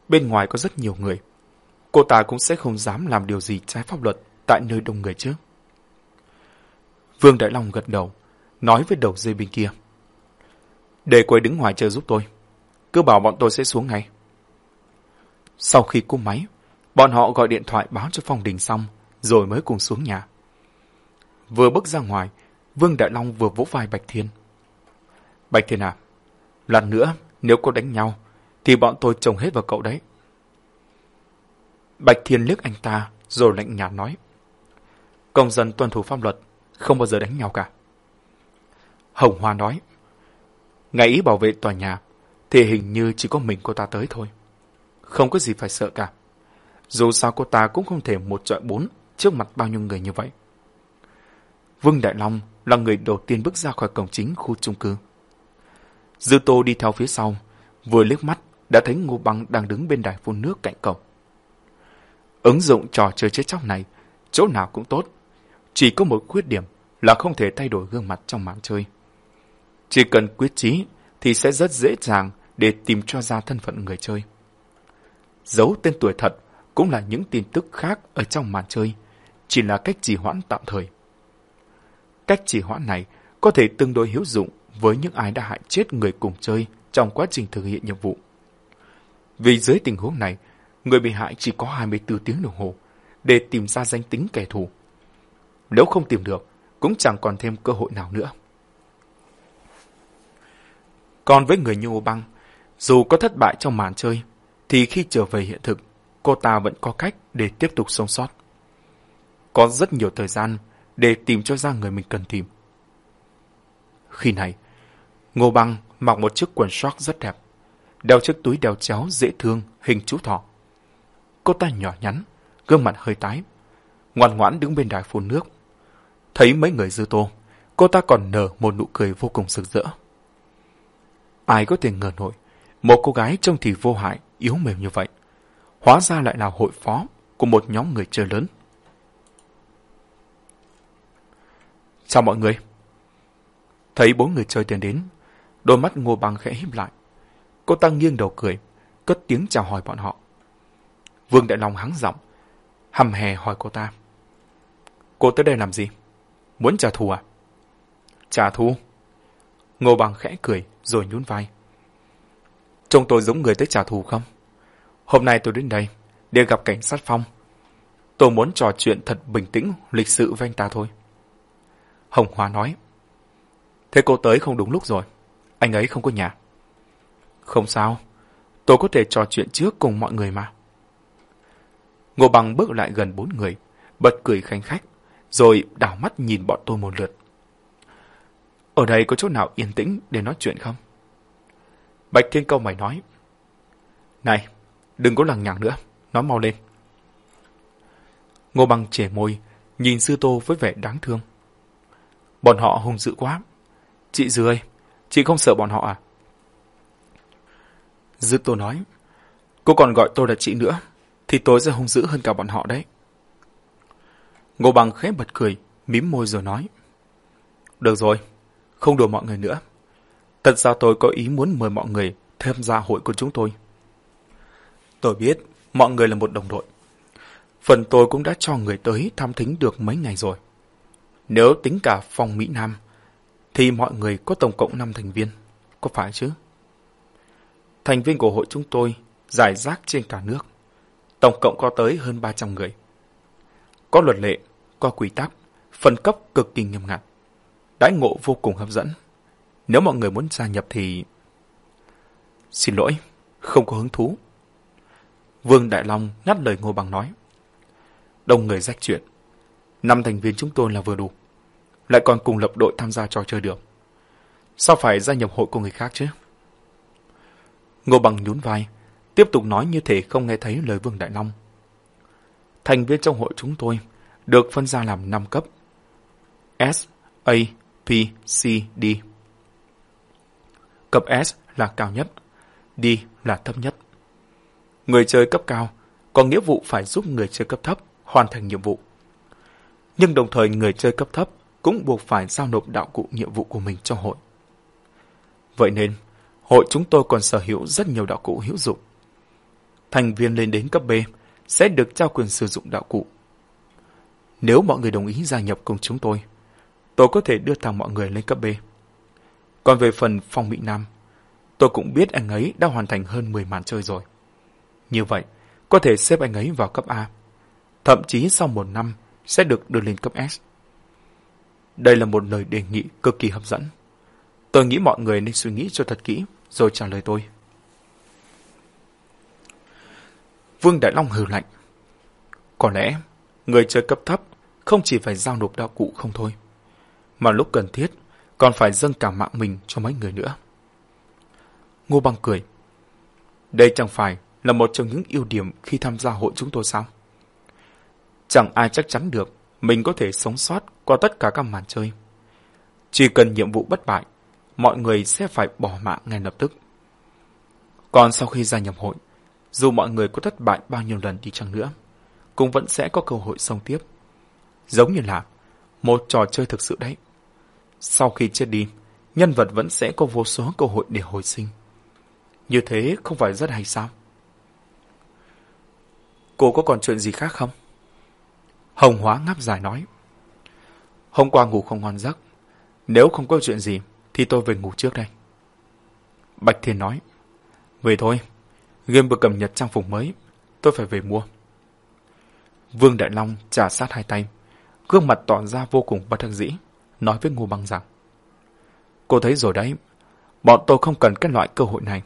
Bên ngoài có rất nhiều người. Cô ta cũng sẽ không dám làm điều gì trái pháp luật tại nơi đông người chứ. Vương Đại Long gật đầu, nói với đầu dây bên kia. Để cô ấy đứng ngoài chờ giúp tôi. Cứ bảo bọn tôi sẽ xuống ngay. Sau khi cúp máy, bọn họ gọi điện thoại báo cho phòng Đình xong, rồi mới cùng xuống nhà. Vừa bước ra ngoài, Vương Đại Long vừa vỗ vai Bạch Thiên. Bạch Thiên à, lần nữa, nếu cô đánh nhau, thì bọn tôi trồng hết vào cậu đấy. Bạch Thiên liếc anh ta, rồi lạnh nhạt nói. Công dân tuân thủ pháp luật, không bao giờ đánh nhau cả. Hồng Hoa nói. Ngày ý bảo vệ tòa nhà, thì hình như chỉ có mình cô ta tới thôi. Không có gì phải sợ cả. Dù sao cô ta cũng không thể một trọi bốn trước mặt bao nhiêu người như vậy. Vương Đại Long là người đầu tiên bước ra khỏi cổng chính khu chung cư. Dư Tô đi theo phía sau, vừa liếc mắt đã thấy Ngô Băng đang đứng bên đài phun nước cạnh cổng. Ứng dụng trò chơi chết chóc này, chỗ nào cũng tốt. Chỉ có một khuyết điểm là không thể thay đổi gương mặt trong màn chơi. Chỉ cần quyết trí thì sẽ rất dễ dàng để tìm cho ra thân phận người chơi. Giấu tên tuổi thật cũng là những tin tức khác ở trong màn chơi, chỉ là cách trì hoãn tạm thời. Cách trì hoãn này có thể tương đối hữu dụng với những ai đã hại chết người cùng chơi trong quá trình thực hiện nhiệm vụ. Vì dưới tình huống này, người bị hại chỉ có 24 tiếng đồng hồ để tìm ra danh tính kẻ thù. Nếu không tìm được, cũng chẳng còn thêm cơ hội nào nữa. Còn với người như Ô Băng, dù có thất bại trong màn chơi, thì khi trở về hiện thực, cô ta vẫn có cách để tiếp tục sống sót. Có rất nhiều thời gian để tìm cho ra người mình cần tìm. Khi này, Ngô Băng mặc một chiếc quần short rất đẹp, đeo chiếc túi đeo chéo dễ thương hình chú thỏ. Cô ta nhỏ nhắn, gương mặt hơi tái, ngoan ngoãn đứng bên đài phun nước. Thấy mấy người dư tô, cô ta còn nở một nụ cười vô cùng rực rỡ. Ai có thể ngờ nổi, một cô gái trông thì vô hại, yếu mềm như vậy. Hóa ra lại là hội phó của một nhóm người chơi lớn. Chào mọi người. Thấy bốn người chơi tiến đến, đôi mắt ngô băng khẽ híp lại. Cô ta nghiêng đầu cười, cất tiếng chào hỏi bọn họ. Vương Đại Long hắng giọng, hầm hè hỏi cô ta. Cô tới đây làm gì? Muốn trả thù à? Trả thù? Ngô Bằng khẽ cười rồi nhún vai. Trông tôi giống người tới trả thù không? Hôm nay tôi đến đây để gặp cảnh sát Phong. Tôi muốn trò chuyện thật bình tĩnh, lịch sự với anh ta thôi. Hồng Hoa nói. Thế cô tới không đúng lúc rồi. Anh ấy không có nhà. Không sao. Tôi có thể trò chuyện trước cùng mọi người mà. Ngô Bằng bước lại gần bốn người, bật cười khanh khách, rồi đảo mắt nhìn bọn tôi một lượt. Ở đây có chỗ nào yên tĩnh để nói chuyện không? Bạch Thiên Câu mày nói. Này, đừng có lằng nhằng nữa, nói mau lên. Ngô Bằng trẻ môi, nhìn Sư Tô với vẻ đáng thương. Bọn họ hung dữ quá. Chị Dư ơi, chị không sợ bọn họ à? Dư Tô nói, cô còn gọi tôi là chị nữa, thì tôi sẽ hung dữ hơn cả bọn họ đấy. Ngô Bằng khẽ bật cười, mím môi rồi nói. Được rồi, không đùa mọi người nữa. Thật ra tôi có ý muốn mời mọi người tham gia hội của chúng tôi. Tôi biết mọi người là một đồng đội. Phần tôi cũng đã cho người tới thăm thính được mấy ngày rồi. Nếu tính cả phòng Mỹ Nam, thì mọi người có tổng cộng 5 thành viên, có phải chứ? Thành viên của hội chúng tôi giải rác trên cả nước. Tổng cộng có tới hơn 300 người. Có luật lệ, có quy tắc, phân cấp cực kỳ nghiêm ngặt. Đãi ngộ vô cùng hấp dẫn. Nếu mọi người muốn gia nhập thì... Xin lỗi, không có hứng thú. Vương Đại Long ngắt lời Ngô Bằng nói. Đông người rách chuyện. Năm thành viên chúng tôi là vừa đủ. Lại còn cùng lập đội tham gia trò chơi được. Sao phải gia nhập hội của người khác chứ? Ngô Bằng nhún vai, tiếp tục nói như thể không nghe thấy lời Vương Đại Long. Thành viên trong hội chúng tôi được phân ra làm 5 cấp. S, A, P, C, D. Cấp S là cao nhất, D là thấp nhất. Người chơi cấp cao có nghĩa vụ phải giúp người chơi cấp thấp hoàn thành nhiệm vụ. Nhưng đồng thời người chơi cấp thấp cũng buộc phải giao nộp đạo cụ nhiệm vụ của mình cho hội. Vậy nên, hội chúng tôi còn sở hữu rất nhiều đạo cụ hữu dụng. Thành viên lên đến cấp B sẽ được trao quyền sử dụng đạo cụ. Nếu mọi người đồng ý gia nhập cùng chúng tôi, tôi có thể đưa thẳng mọi người lên cấp B. Còn về phần Phong Mỹ Nam, tôi cũng biết anh ấy đã hoàn thành hơn 10 màn chơi rồi. Như vậy, có thể xếp anh ấy vào cấp A. Thậm chí sau một năm sẽ được đưa lên cấp S. Đây là một lời đề nghị cực kỳ hấp dẫn. Tôi nghĩ mọi người nên suy nghĩ cho thật kỹ rồi trả lời tôi. Vương Đại Long hừ lạnh. Có lẽ, người chơi cấp thấp không chỉ phải giao nộp đạo cụ không thôi, mà lúc cần thiết còn phải dâng cả mạng mình cho mấy người nữa. Ngô Băng cười. Đây chẳng phải là một trong những ưu điểm khi tham gia hội chúng tôi sao? Chẳng ai chắc chắn được mình có thể sống sót qua tất cả các màn chơi. Chỉ cần nhiệm vụ bất bại, mọi người sẽ phải bỏ mạng ngay lập tức. Còn sau khi gia nhập hội, dù mọi người có thất bại bao nhiêu lần đi chăng nữa, cũng vẫn sẽ có cơ hội sống tiếp. Giống như là một trò chơi thực sự đấy. Sau khi chết đi, nhân vật vẫn sẽ có vô số cơ hội để hồi sinh. Như thế không phải rất hay sao? Cô có còn chuyện gì khác không? Hồng Hóa ngáp dài nói. Hôm qua ngủ không ngon giấc. Nếu không có chuyện gì, thì tôi về ngủ trước đây. Bạch Thiên nói. Về thôi. Game vừa cập nhật trang phục mới. Tôi phải về mua. Vương Đại Long trả sát hai tay. Gương mặt tỏ ra vô cùng bất đắc dĩ. Nói với Ngô Băng rằng. Cô thấy rồi đấy. Bọn tôi không cần cái loại cơ hội này.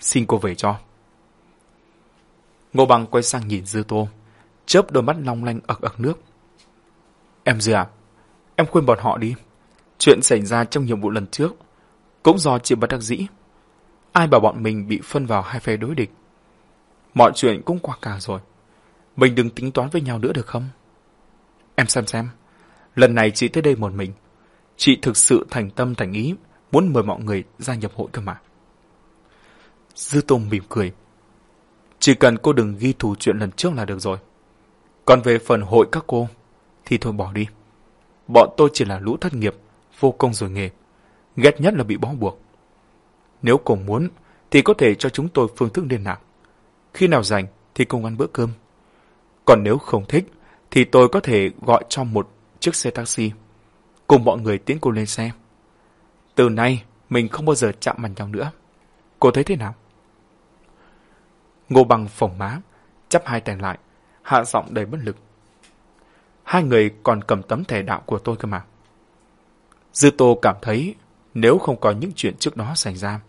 Xin cô về cho. Ngô Băng quay sang nhìn Dư Tô chớp đôi mắt long lanh ực ực nước. Em Dư à, em khuyên bọn họ đi. Chuyện xảy ra trong nhiệm vụ lần trước cũng do chị bất đắc dĩ. Ai bảo bọn mình bị phân vào hai phe đối địch. Mọi chuyện cũng qua cả rồi. Mình đừng tính toán với nhau nữa được không? Em xem xem. Lần này chị tới đây một mình. Chị thực sự thành tâm thành ý muốn mời mọi người gia nhập hội cơ mà. Dư Tôn mỉm cười. Chỉ cần cô đừng ghi thù chuyện lần trước là được rồi. Còn về phần hội các cô, thì thôi bỏ đi. Bọn tôi chỉ là lũ thất nghiệp, vô công rồi nghề. ghét nhất là bị bó buộc. Nếu cô muốn, thì có thể cho chúng tôi phương thức liên lạc. Khi nào rảnh thì cùng ăn bữa cơm. Còn nếu không thích, thì tôi có thể gọi cho một chiếc xe taxi, cùng mọi người tiến cô lên xe. Từ nay, mình không bao giờ chạm mặt nhau nữa. Cô thấy thế nào? Ngô bằng phồng má, chắp hai tay lại, hạ giọng đầy bất lực. Hai người còn cầm tấm thẻ đạo của tôi cơ mà. Dư Tô cảm thấy nếu không có những chuyện trước đó xảy ra,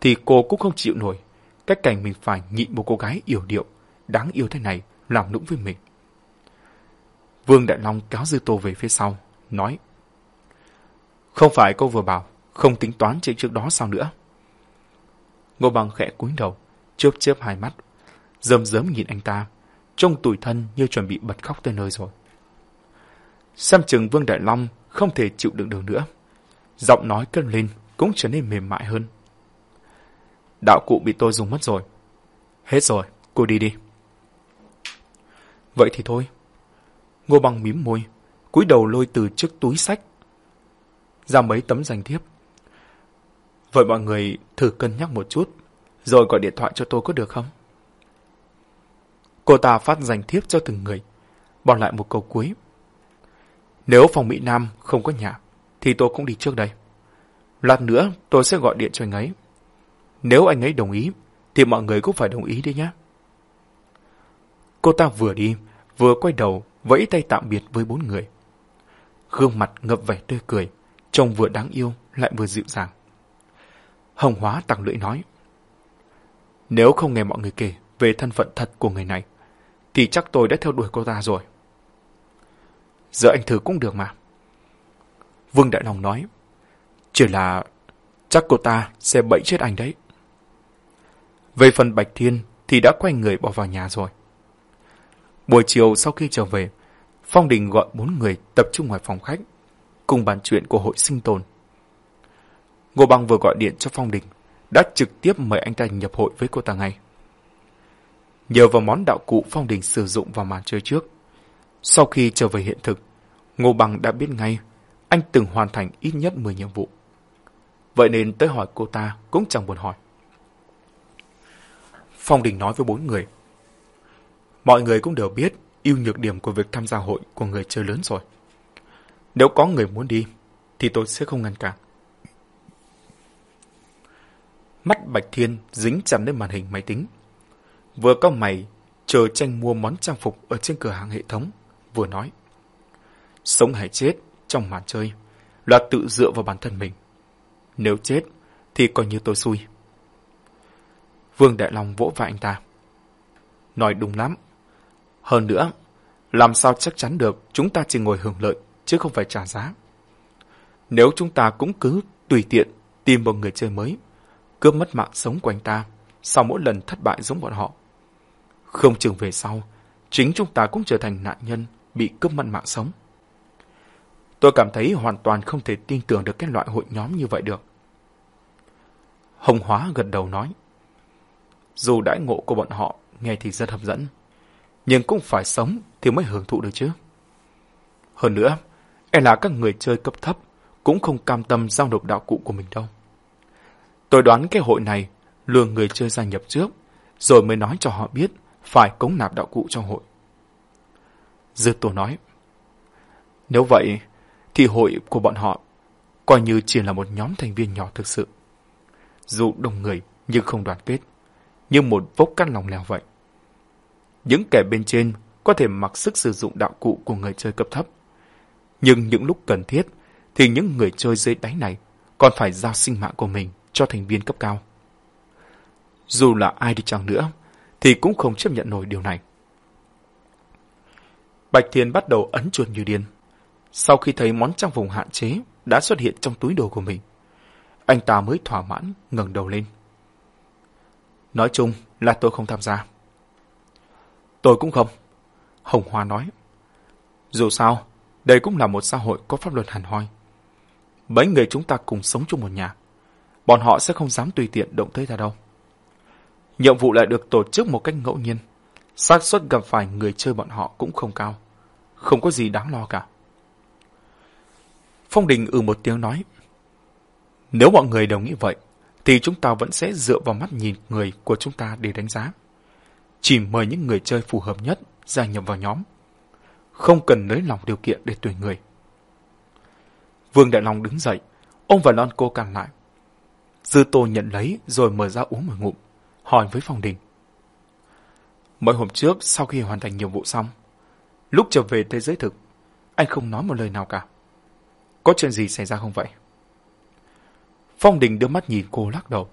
thì cô cũng không chịu nổi cách cảnh mình phải nhịn một cô gái yểu điệu, đáng yêu thế này làm nũng với mình. Vương Đại Long kéo Dư Tô về phía sau, nói Không phải cô vừa bảo không tính toán chuyện trước đó sao nữa? Ngô Bằng khẽ cúi đầu, chớp chớp hai mắt, rơm rớm nhìn anh ta, trông tủi thân như chuẩn bị bật khóc tới nơi rồi. Xem chừng Vương Đại Long không thể chịu đựng được nữa. Giọng nói cơn lên cũng trở nên mềm mại hơn. Đạo cụ bị tôi dùng mất rồi. Hết rồi, cô đi đi. Vậy thì thôi. Ngô Bằng mím môi, cúi đầu lôi từ chiếc túi sách ra mấy tấm danh thiếp. Vậy mọi người thử cân nhắc một chút, rồi gọi điện thoại cho tôi có được không? Cô ta phát danh thiếp cho từng người, bỏ lại một câu cuối. Nếu phòng Mỹ Nam không có nhà, thì tôi cũng đi trước đây. Lát nữa tôi sẽ gọi điện cho anh ấy. Nếu anh ấy đồng ý, thì mọi người cũng phải đồng ý đi nhé. Cô ta vừa đi, vừa quay đầu, vẫy tay tạm biệt với bốn người. Gương mặt ngập vẻ tươi cười, trông vừa đáng yêu lại vừa dịu dàng. Hồng Hóa tặng lưỡi nói. Nếu không nghe mọi người kể về thân phận thật của người này, thì chắc tôi đã theo đuổi cô ta rồi. Giờ anh thử cũng được mà. Vương Đại Long nói. Chỉ là chắc cô ta sẽ bẫy chết anh đấy. Về phần Bạch Thiên thì đã quay người bỏ vào nhà rồi. Buổi chiều sau khi trở về, Phong Đình gọi bốn người tập trung ngoài phòng khách, cùng bàn chuyện của hội sinh tồn. Ngô Băng vừa gọi điện cho Phong Đình, đã trực tiếp mời anh ta nhập hội với cô ta ngay. Nhờ vào món đạo cụ Phong Đình sử dụng vào màn chơi trước, sau khi trở về hiện thực, Ngô Bằng đã biết ngay anh từng hoàn thành ít nhất 10 nhiệm vụ. Vậy nên tới hỏi cô ta cũng chẳng buồn hỏi. Phong Đình nói với bốn người. Mọi người cũng đều biết ưu nhược điểm của việc tham gia hội của người chơi lớn rồi. Nếu có người muốn đi, thì tôi sẽ không ngăn cản. Mắt Bạch Thiên dính chặt lên màn hình máy tính. Vừa có mày, chờ tranh mua món trang phục ở trên cửa hàng hệ thống vừa nói. Sống hay chết trong màn chơi là tự dựa vào bản thân mình. Nếu chết thì coi như tôi xui. Vương Đại Long vỗ vai anh ta. Nói đúng lắm. Hơn nữa, làm sao chắc chắn được chúng ta chỉ ngồi hưởng lợi chứ không phải trả giá. Nếu chúng ta cũng cứ tùy tiện tìm một người chơi mới, cướp mất mạng sống của anh ta sau mỗi lần thất bại giống bọn họ. Không chừng về sau, chính chúng ta cũng trở thành nạn nhân bị cướp mất mạng sống. Tôi cảm thấy hoàn toàn không thể tin tưởng được cái loại hội nhóm như vậy được. Hồng Hóa gật đầu nói. Dù đãi ngộ của bọn họ nghe thì rất hấp dẫn, nhưng cũng phải sống thì mới hưởng thụ được chứ. Hơn nữa, e là các người chơi cấp thấp cũng không cam tâm giao nộp đạo cụ của mình đâu. Tôi đoán cái hội này lừa người chơi gia nhập trước, rồi mới nói cho họ biết phải cống nạp đạo cụ cho hội. Dư Tô nói. Nếu vậy, thì hội của bọn họ coi như chỉ là một nhóm thành viên nhỏ thực sự. Dù đông người nhưng không đoàn kết, như một vốc cắt lòng lèo vậy. Những kẻ bên trên có thể mặc sức sử dụng đạo cụ của người chơi cấp thấp. Nhưng những lúc cần thiết thì những người chơi dưới đáy này còn phải giao sinh mạng của mình cho thành viên cấp cao. Dù là ai đi chăng nữa thì cũng không chấp nhận nổi điều này. Bạch Thiên bắt đầu ấn chuột như điên. Sau khi thấy món trang vùng hạn chế đã xuất hiện trong túi đồ của mình, anh ta mới thỏa mãn ngẩng đầu lên. Nói chung là tôi không tham gia. Tôi cũng không. Hồng Hoa nói. Dù sao, đây cũng là một xã hội có pháp luật hàn hoi. Mấy người chúng ta cùng sống chung một nhà. Bọn họ sẽ không dám tùy tiện động tới ta đâu. Nhiệm vụ lại được tổ chức một cách ngẫu nhiên xác suất gặp phải người chơi bọn họ cũng không cao. Không có gì đáng lo cả. Phong Đình ừ một tiếng nói. Nếu mọi người đều nghĩ vậy, thì chúng ta vẫn sẽ dựa vào mắt nhìn người của chúng ta để đánh giá. Chỉ mời những người chơi phù hợp nhất gia nhập vào nhóm. Không cần nới lòng điều kiện để tuyển người. Vương Đại Long đứng dậy, ông và lon cô cản lại. Dư Tô nhận lấy rồi mở ra uống một ngụm, hỏi với Phong Đình. Mấy hôm trước, sau khi hoàn thành nhiệm vụ xong, lúc trở về thế giới thực, anh không nói một lời nào cả. Có chuyện gì xảy ra không vậy? Phong Đình đưa mắt nhìn cô lắc đầu.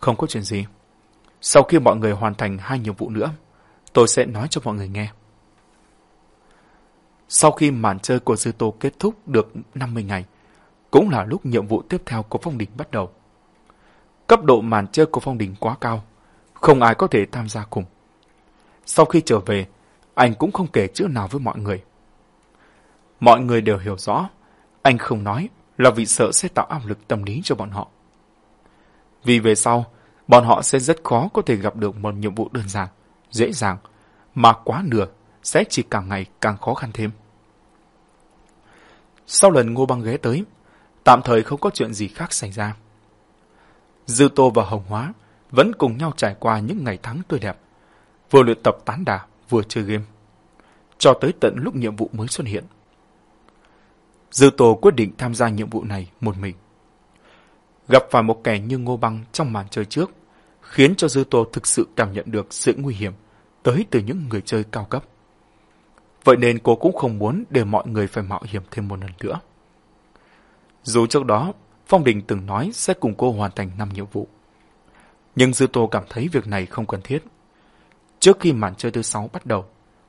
Không có chuyện gì. Sau khi mọi người hoàn thành hai nhiệm vụ nữa, tôi sẽ nói cho mọi người nghe. Sau khi màn chơi của Dư Tô kết thúc được 50 ngày, cũng là lúc nhiệm vụ tiếp theo của Phong Đình bắt đầu. Cấp độ màn chơi của Phong Đình quá cao, không ai có thể tham gia cùng. Sau khi trở về, anh cũng không kể chữ nào với mọi người. Mọi người đều hiểu rõ, anh không nói là vì sợ sẽ tạo áp lực tâm lý cho bọn họ. Vì về sau, bọn họ sẽ rất khó có thể gặp được một nhiệm vụ đơn giản, dễ dàng, mà quá nửa sẽ chỉ càng ngày càng khó khăn thêm. Sau lần ngô băng ghé tới, tạm thời không có chuyện gì khác xảy ra. Dư Tô và Hồng Hóa vẫn cùng nhau trải qua những ngày tháng tươi đẹp, vừa luyện tập tán đà, vừa chơi game, cho tới tận lúc nhiệm vụ mới xuất hiện. Dư Tô quyết định tham gia nhiệm vụ này một mình. Gặp phải một kẻ như Ngô Băng trong màn chơi trước, khiến cho Dư Tô thực sự cảm nhận được sự nguy hiểm tới từ những người chơi cao cấp. Vậy nên cô cũng không muốn để mọi người phải mạo hiểm thêm một lần nữa. Dù trước đó, Phong Đình từng nói sẽ cùng cô hoàn thành 5 nhiệm vụ. Nhưng Dư Tô cảm thấy việc này không cần thiết. Trước khi màn chơi thứ 6 bắt đầu,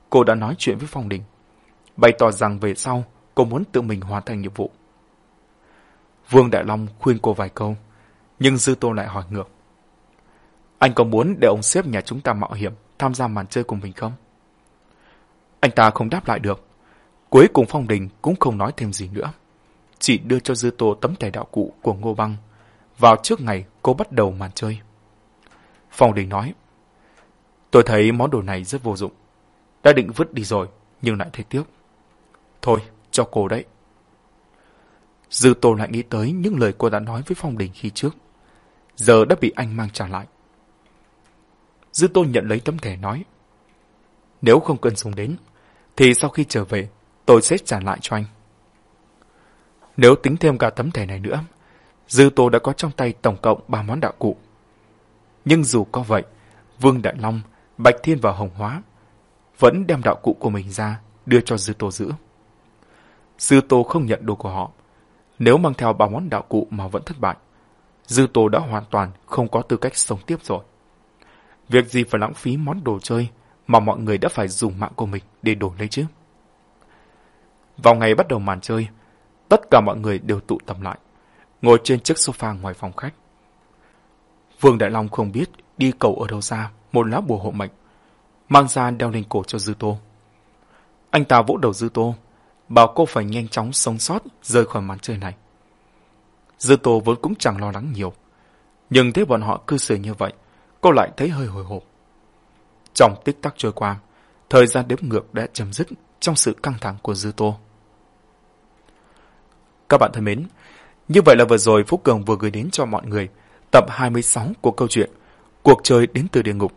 cô đã nói chuyện với Phong Đình, bày tỏ rằng về sau cô muốn tự mình hoàn thành nhiệm vụ. Vương Đại Long khuyên cô vài câu, nhưng Dư Tô lại hỏi ngược. Anh có muốn để ông xếp nhà chúng ta mạo hiểm tham gia màn chơi cùng mình không? Anh ta không đáp lại được. Cuối cùng Phong Đình cũng không nói thêm gì nữa. Chỉ đưa cho Dư Tô tấm thẻ đạo cụ của Ngô Băng vào trước ngày cô bắt đầu màn chơi. Phong Đình nói, Tôi thấy món đồ này rất vô dụng. Đã định vứt đi rồi, nhưng lại thấy tiếc. Thôi, cho cô đấy. Dư tôn lại nghĩ tới những lời cô đã nói với Phong Đình khi trước. Giờ đã bị anh mang trả lại. Dư tôn nhận lấy tấm thẻ nói. Nếu không cần dùng đến, thì sau khi trở về, tôi sẽ trả lại cho anh. Nếu tính thêm cả tấm thẻ này nữa, Dư Tô đã có trong tay tổng cộng 3 món đạo cụ. Nhưng dù có vậy, Vương Đại Long, Bạch Thiên và Hồng Hóa vẫn đem đạo cụ của mình ra đưa cho Dư Tô giữ. Dư Tô không nhận đồ của họ. Nếu mang theo ba món đạo cụ mà vẫn thất bại, Dư Tô đã hoàn toàn không có tư cách sống tiếp rồi. Việc gì phải lãng phí món đồ chơi mà mọi người đã phải dùng mạng của mình để đổi lấy chứ? Vào ngày bắt đầu màn chơi, tất cả mọi người đều tụ tập lại, ngồi trên chiếc sofa ngoài phòng khách. Vương Đại Long không biết đi cầu ở đâu ra một lá bùa hộ mệnh, mang ra đeo lên cổ cho Dư Tô. Anh ta vỗ đầu Dư Tô, bảo cô phải nhanh chóng sống sót rời khỏi màn chơi này. Dư Tô vốn cũng chẳng lo lắng nhiều, nhưng thấy bọn họ cư xử như vậy, cô lại thấy hơi hồi hộp. Trong tích tắc trôi qua, thời gian đếm ngược đã chấm dứt trong sự căng thẳng của Dư Tô. Các bạn thân mến, như vậy là vừa rồi Phúc Cường vừa gửi đến cho mọi người tập 26 của câu chuyện Cuộc chơi đến từ địa ngục.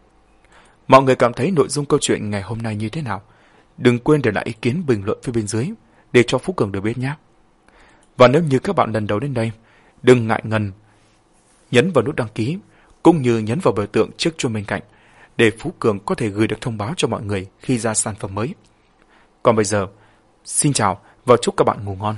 Mọi người cảm thấy nội dung câu chuyện ngày hôm nay như thế nào? Đừng quên để lại ý kiến bình luận phía bên dưới để cho Phúc Cường được biết nhé. Và nếu như các bạn lần đầu đến đây, đừng ngại ngần nhấn vào nút đăng ký cũng như nhấn vào biểu tượng trước chuông bên cạnh để Phú Cường có thể gửi được thông báo cho mọi người khi ra sản phẩm mới. Còn bây giờ, xin chào và chúc các bạn ngủ ngon.